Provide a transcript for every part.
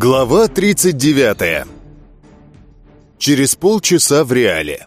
Глава 39 Через полчаса в реале.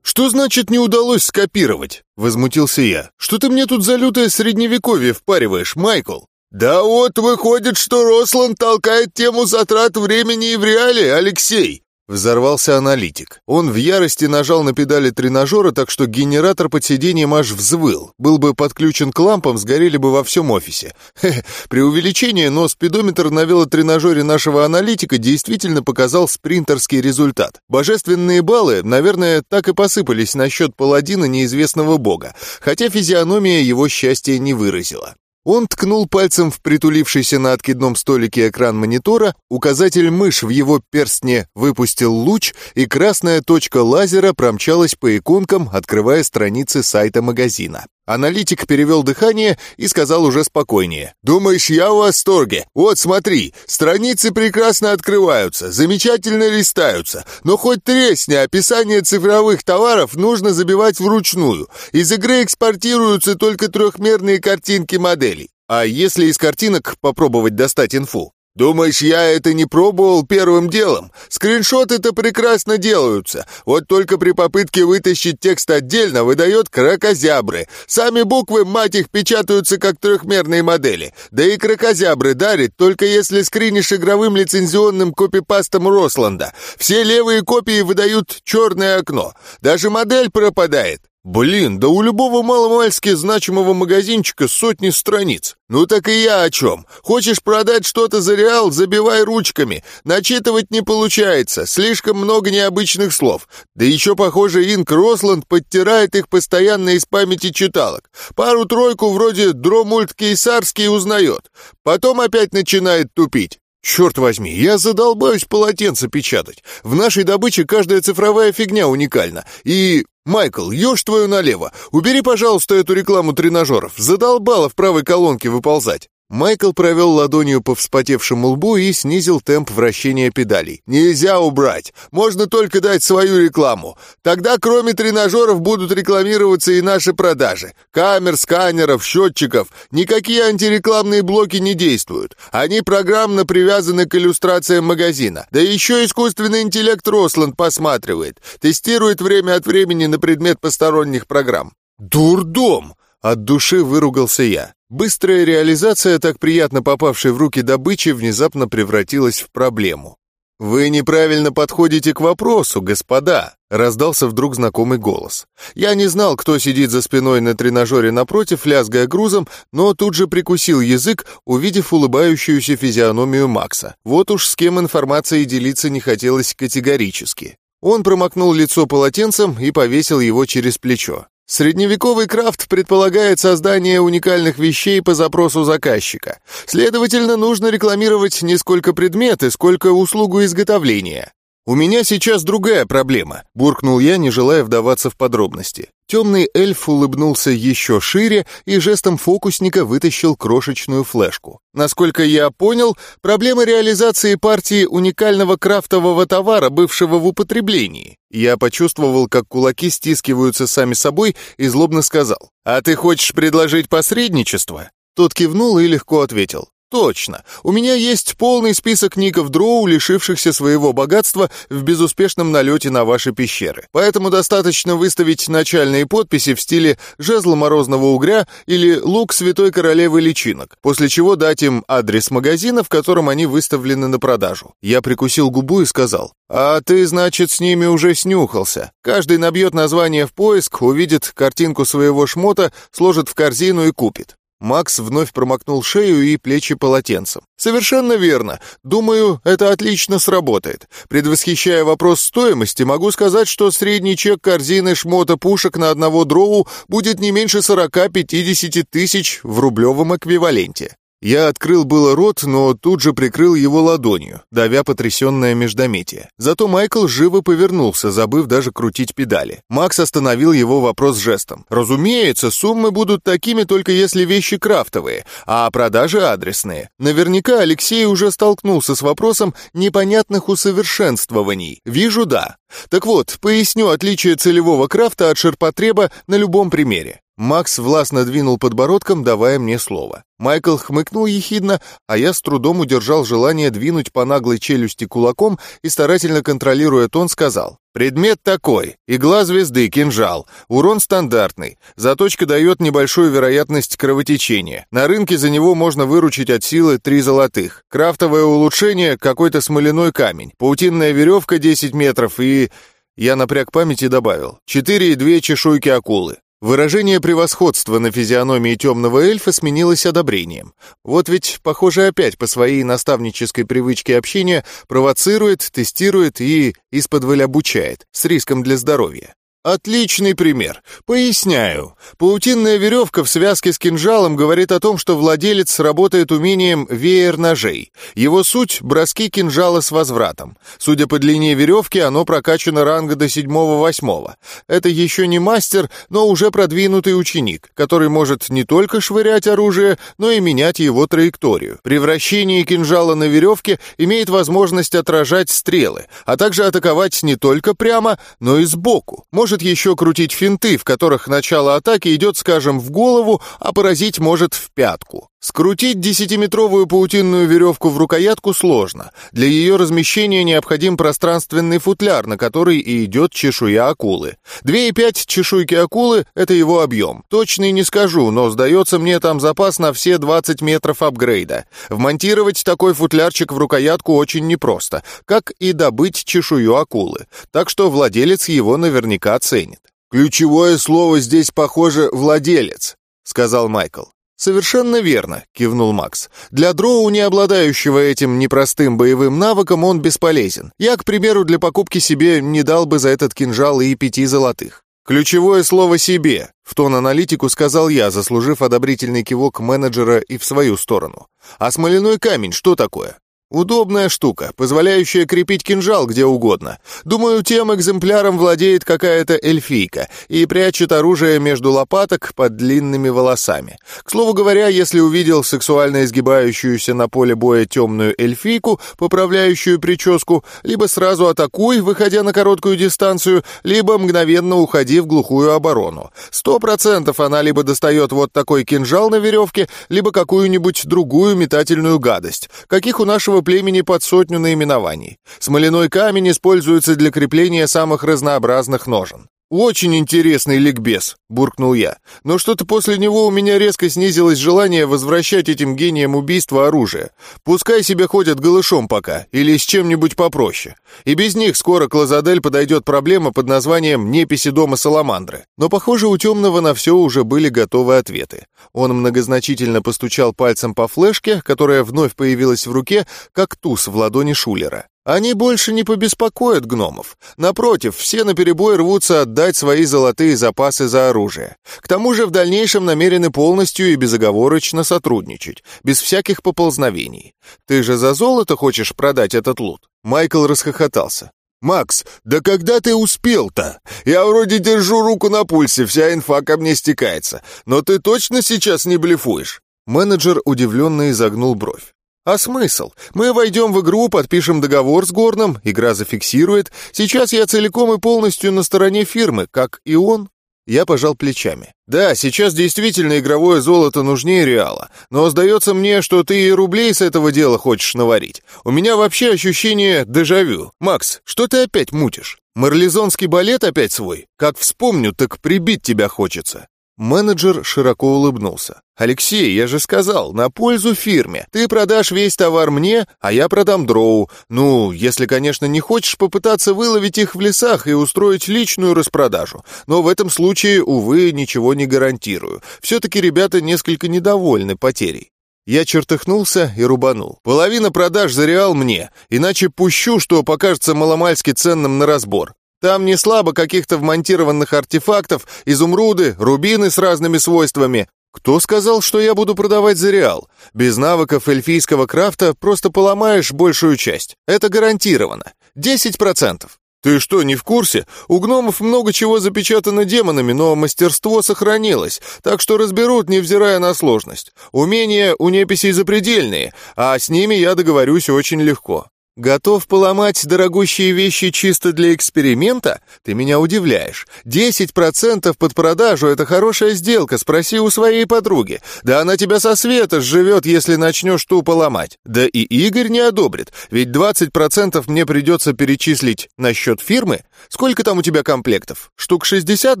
«Что значит не удалось скопировать?» — возмутился я. «Что ты мне тут за лютое средневековье впариваешь, Майкл?» «Да вот выходит, что Росланд толкает тему затрат времени и в реале, Алексей!» Взорвался аналитик. Он в ярости нажал на педали тренажера, так что генератор под сиденьем аж взвыл. Был бы подключен к лампам, сгорели бы во всем офисе. Хе при увеличении, но спидометр на велотренажере нашего аналитика действительно показал спринтерский результат. Божественные баллы, наверное, так и посыпались на счет паладина неизвестного бога, хотя физиономия его счастья не выразила. Он ткнул пальцем в притулившийся на откидном столике экран монитора, указатель мышь в его перстне выпустил луч, и красная точка лазера промчалась по иконкам, открывая страницы сайта магазина. Аналитик перевел дыхание и сказал уже спокойнее. «Думаешь, я в восторге? Вот смотри, страницы прекрасно открываются, замечательно листаются, но хоть тресни, описание цифровых товаров нужно забивать вручную. Из игры экспортируются только трехмерные картинки моделей. А если из картинок попробовать достать инфу? Думаешь, я это не пробовал первым делом? Скриншоты-то прекрасно делаются. Вот только при попытке вытащить текст отдельно выдает кракозябры. Сами буквы, мать их, печатаются как трехмерные модели. Да и кракозябры дарит, только если скринишь игровым лицензионным копипастом Росланда. Все левые копии выдают черное окно. Даже модель пропадает. Блин, да у любого маломальски значимого магазинчика сотни страниц. Ну так и я о чем. Хочешь продать что-то за реал, забивай ручками. Начитывать не получается, слишком много необычных слов. Да еще, похоже, Инк Росланд подтирает их постоянно из памяти читалок. Пару-тройку вроде «Дромульт Кейсарский» узнает. Потом опять начинает тупить. Черт возьми, я задолбаюсь полотенце печатать. В нашей добыче каждая цифровая фигня уникальна. И «Майкл, ешь твою налево! Убери, пожалуйста, эту рекламу тренажеров! Задолбало в правой колонке выползать!» Майкл провел ладонью по вспотевшему лбу и снизил темп вращения педалей. «Нельзя убрать! Можно только дать свою рекламу. Тогда, кроме тренажеров, будут рекламироваться и наши продажи. Камер, сканеров, счетчиков. Никакие антирекламные блоки не действуют. Они программно привязаны к иллюстрациям магазина. Да еще искусственный интеллект Росланд посматривает. Тестирует время от времени на предмет посторонних программ». «Дурдом!» — от души выругался я. Быстрая реализация так приятно попавшей в руки добычи внезапно превратилась в проблему. «Вы неправильно подходите к вопросу, господа», — раздался вдруг знакомый голос. Я не знал, кто сидит за спиной на тренажере напротив, лязгая грузом, но тут же прикусил язык, увидев улыбающуюся физиономию Макса. Вот уж с кем информацией делиться не хотелось категорически. Он промокнул лицо полотенцем и повесил его через плечо. Средневековый крафт предполагает создание уникальных вещей по запросу заказчика. Следовательно, нужно рекламировать не сколько предметы, сколько услугу изготовления. «У меня сейчас другая проблема», — буркнул я, не желая вдаваться в подробности. Темный эльф улыбнулся еще шире и жестом фокусника вытащил крошечную флешку. Насколько я понял, проблема реализации партии уникального крафтового товара, бывшего в употреблении. Я почувствовал, как кулаки стискиваются сами собой и злобно сказал. «А ты хочешь предложить посредничество?» Тот кивнул и легко ответил. Точно. У меня есть полный список ников дроу, лишившихся своего богатства в безуспешном налете на ваши пещеры. Поэтому достаточно выставить начальные подписи в стиле «Жезл морозного угря» или «Лук святой королевы личинок», после чего дать им адрес магазина, в котором они выставлены на продажу. Я прикусил губу и сказал, «А ты, значит, с ними уже снюхался. Каждый набьет название в поиск, увидит картинку своего шмота, сложит в корзину и купит. Макс вновь промокнул шею и плечи полотенцем. «Совершенно верно. Думаю, это отлично сработает. Предвосхищая вопрос стоимости, могу сказать, что средний чек корзины шмота пушек на одного дроу будет не меньше 40-50 тысяч в рублевом эквиваленте. Я открыл было рот, но тут же прикрыл его ладонью, давя потрясенное междометие. Зато Майкл живо повернулся, забыв даже крутить педали. Макс остановил его вопрос жестом. «Разумеется, суммы будут такими, только если вещи крафтовые, а продажи адресные. Наверняка Алексей уже столкнулся с вопросом непонятных усовершенствований. Вижу, да. Так вот, поясню отличие целевого крафта от ширпотреба на любом примере. Макс властно двинул подбородком, давая мне слово. Майкл хмыкнул ехидно, а я с трудом удержал желание двинуть по наглой челюсти кулаком и, старательно контролируя тон, сказал. «Предмет такой. Игла звезды, кинжал. Урон стандартный. Заточка дает небольшую вероятность кровотечения. На рынке за него можно выручить от силы три золотых. Крафтовое улучшение — какой-то смоляной камень. Паутинная веревка 10 метров и... Я напряг память и добавил. Четыре и две чешуйки акулы. Выражение превосходства на физиономии темного эльфа сменилось одобрением. Вот ведь, похоже, опять по своей наставнической привычке общения провоцирует, тестирует и из-под обучает, с риском для здоровья. Отличный пример. Поясняю. Паутинная веревка в связке с кинжалом говорит о том, что владелец работает умением веер ножей. Его суть — броски кинжала с возвратом. Судя по длине веревки, оно прокачано ранга до седьмого-восьмого. Это еще не мастер, но уже продвинутый ученик, который может не только швырять оружие, но и менять его траекторию. При вращении кинжала на веревке имеет возможность отражать стрелы, а также атаковать не только прямо, но и сбоку. Может может еще крутить финты, в которых начало атаки идет, скажем, в голову, а поразить может в пятку. Скрутить десятиметровую паутинную веревку в рукоятку сложно. Для ее размещения необходим пространственный футляр, на который и идет чешуя акулы. 2,5 чешуйки акулы — это его объем. Точный не скажу, но сдается мне там запас на все 20 метров апгрейда. Вмонтировать такой футлярчик в рукоятку очень непросто, как и добыть чешую акулы. Так что владелец его наверняка ценит. «Ключевое слово здесь, похоже, «владелец», — сказал Майкл. «Совершенно верно», — кивнул Макс. «Для дроу, не обладающего этим непростым боевым навыком, он бесполезен. Я, к примеру, для покупки себе не дал бы за этот кинжал и пяти золотых». «Ключевое слово «себе», — в тон аналитику сказал я, заслужив одобрительный кивок менеджера и в свою сторону. «А смоляной камень что такое?» Удобная штука, позволяющая крепить кинжал где угодно. Думаю, тем экземпляром владеет какая-то эльфийка и прячет оружие между лопаток под длинными волосами. К слову говоря, если увидел сексуально изгибающуюся на поле боя темную эльфийку, поправляющую прическу, либо сразу атакуй, выходя на короткую дистанцию, либо мгновенно уходи в глухую оборону. Сто процентов она либо достает вот такой кинжал на веревке, либо какую-нибудь другую метательную гадость, каких у нашего племени под сотню наименований. Смоляной камень используется для крепления самых разнообразных ножен. «Очень интересный ликбез», — буркнул я. «Но что-то после него у меня резко снизилось желание возвращать этим гениям убийства оружие. Пускай себе ходят голышом пока, или с чем-нибудь попроще. И без них скоро к Лазадель подойдет проблема под названием «Неписи дома Саламандры». Но, похоже, у Темного на все уже были готовы ответы. Он многозначительно постучал пальцем по флешке, которая вновь появилась в руке, как туз в ладони Шулера. Они больше не побеспокоят гномов. Напротив, все наперебой рвутся отдать свои золотые запасы за оружие. К тому же в дальнейшем намерены полностью и безоговорочно сотрудничать, без всяких поползновений. Ты же за золото хочешь продать этот лут?» Майкл расхохотался. «Макс, да когда ты успел-то? Я вроде держу руку на пульсе, вся инфа ко мне стекается. Но ты точно сейчас не блефуешь?» Менеджер удивленно изогнул бровь. А смысл? Мы войдем в игру, подпишем договор с Горном, игра зафиксирует. Сейчас я целиком и полностью на стороне фирмы, как и он. Я пожал плечами. Да, сейчас действительно игровое золото нужнее Реала, но сдается мне, что ты и рублей с этого дела хочешь наварить. У меня вообще ощущение дежавю. Макс, что ты опять мутишь? Марлезонский балет опять свой? Как вспомню, так прибить тебя хочется. Менеджер широко улыбнулся. «Алексей, я же сказал, на пользу фирме. Ты продашь весь товар мне, а я продам дроу. Ну, если, конечно, не хочешь попытаться выловить их в лесах и устроить личную распродажу. Но в этом случае, увы, ничего не гарантирую. Все-таки ребята несколько недовольны потерей. Я чертыхнулся и рубанул. Половина продаж за реал мне, иначе пущу, что покажется маломальски ценным на разбор. Там не слабо каких-то вмонтированных артефактов, изумруды, рубины с разными свойствами. Кто сказал, что я буду продавать за реал? Без навыков эльфийского крафта просто поломаешь большую часть. Это гарантированно. 10%. Ты что, не в курсе? У гномов много чего запечатано демонами, но мастерство сохранилось, так что разберут, невзирая на сложность. Умения у неписей запредельные, а с ними я договорюсь очень легко. Готов поломать дорогущие вещи чисто для эксперимента? Ты меня удивляешь. 10% под продажу — это хорошая сделка, спроси у своей подруги. Да она тебя со света сживет, если начнешь тупо ломать. Да и Игорь не одобрит, ведь 20% мне придется перечислить на счет фирмы. Сколько там у тебя комплектов? Штук 60,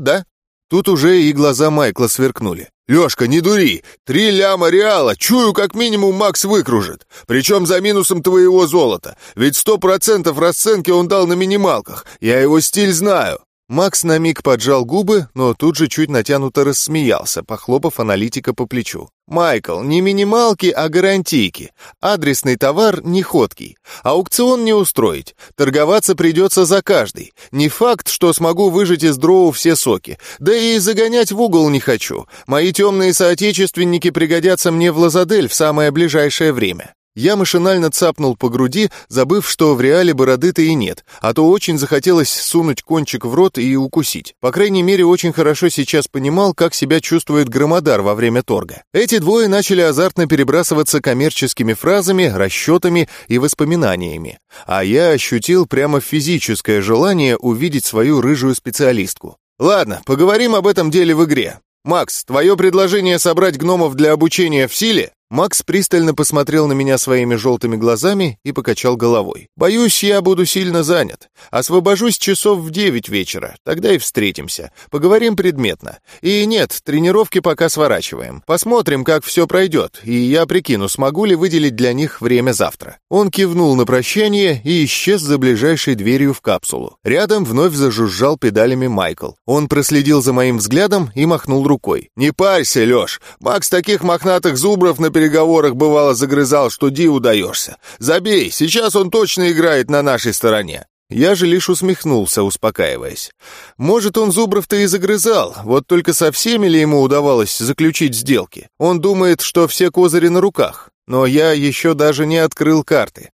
да? Тут уже и глаза Майкла сверкнули. «Лёшка, не дури! Три ляма реала! Чую, как минимум Макс выкружит! Причем за минусом твоего золота! Ведь сто процентов расценки он дал на минималках! Я его стиль знаю!» Макс на миг поджал губы, но тут же чуть натянуто рассмеялся, похлопав аналитика по плечу. «Майкл, не минималки, а гарантийки. Адресный товар не ходкий. Аукцион не устроить. Торговаться придется за каждый. Не факт, что смогу выжать из дроу все соки. Да и загонять в угол не хочу. Мои темные соотечественники пригодятся мне в Лазадель в самое ближайшее время». Я машинально цапнул по груди, забыв, что в реале бороды-то и нет, а то очень захотелось сунуть кончик в рот и укусить. По крайней мере, очень хорошо сейчас понимал, как себя чувствует Громодар во время торга. Эти двое начали азартно перебрасываться коммерческими фразами, расчетами и воспоминаниями. А я ощутил прямо физическое желание увидеть свою рыжую специалистку. Ладно, поговорим об этом деле в игре. Макс, твое предложение собрать гномов для обучения в силе? Макс пристально посмотрел на меня своими желтыми глазами и покачал головой. «Боюсь, я буду сильно занят. Освобожусь часов в девять вечера, тогда и встретимся. Поговорим предметно. И нет, тренировки пока сворачиваем. Посмотрим, как все пройдет, и я прикину, смогу ли выделить для них время завтра». Он кивнул на прощание и исчез за ближайшей дверью в капсулу. Рядом вновь зажужжал педалями Майкл. Он проследил за моим взглядом и махнул рукой. «Не парься, Леш. Макс таких мохнатых зубров на переговорах бывало загрызал, что Ди удаешься. Забей, сейчас он точно играет на нашей стороне. Я же лишь усмехнулся, успокаиваясь. Может, он Зубров-то и загрызал, вот только со всеми ли ему удавалось заключить сделки? Он думает, что все козыри на руках. Но я еще даже не открыл карты.